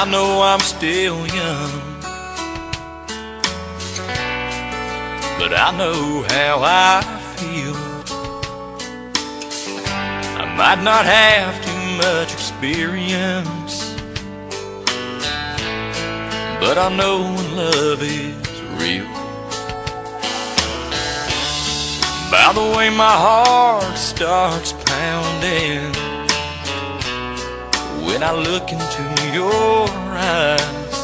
I know I'm still young. But I know how I feel. I might not have too much experience. But I know when love is real. By the way my heart starts pounding when I look into your eyes.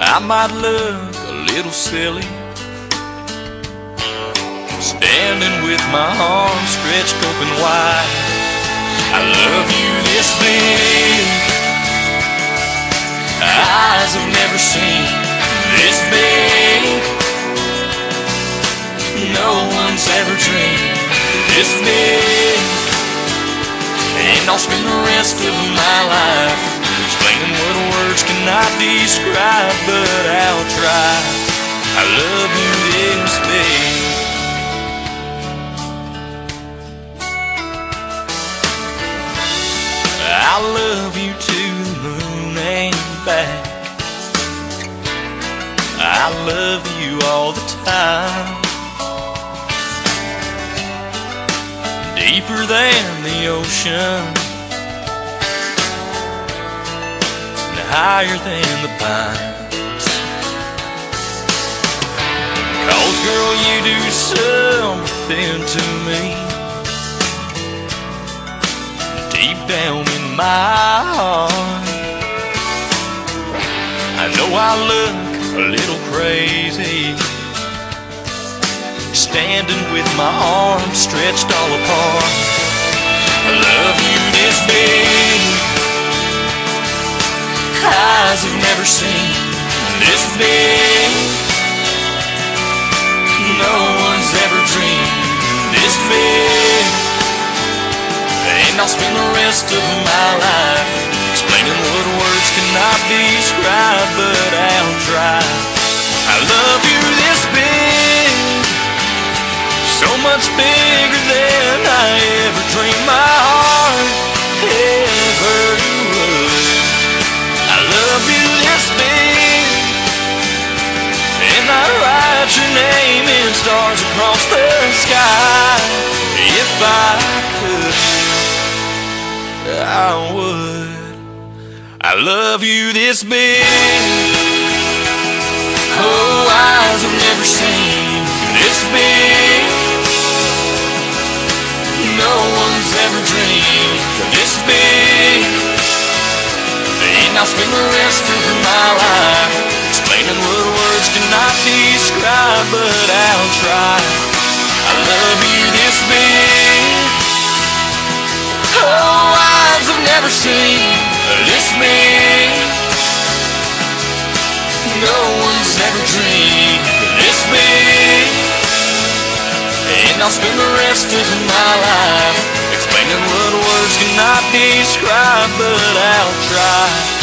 I might look a little silly standing with my arms stretched open wide. I love you this big. Eyes have never seen this big. No one's ever dreamed Spend the rest of my life explaining what words cannot describe, but I'll try. I love you this big. I love you to the moon and back. I love you all the time. deeper than the ocean higher than the pines. Cause girl, you do something to me deep down in my heart. I know I look a little crazy standing with my arms stretched all apart. Love Never seen this big. No one's ever dreamed this big. And I'll spend the rest of my life explaining what words cannot describe, but I'll try. I love you this big so much bigger love you this big. Oh, eyes have never seen this big. No one's ever dreamed this big. And I'll spend the rest of my life explaining what words cannot describe, but I'll try. I love you this big. Oh, eyes have never seen this big. I'll spend the rest of my life explaining what words cannot describe, but I'll try.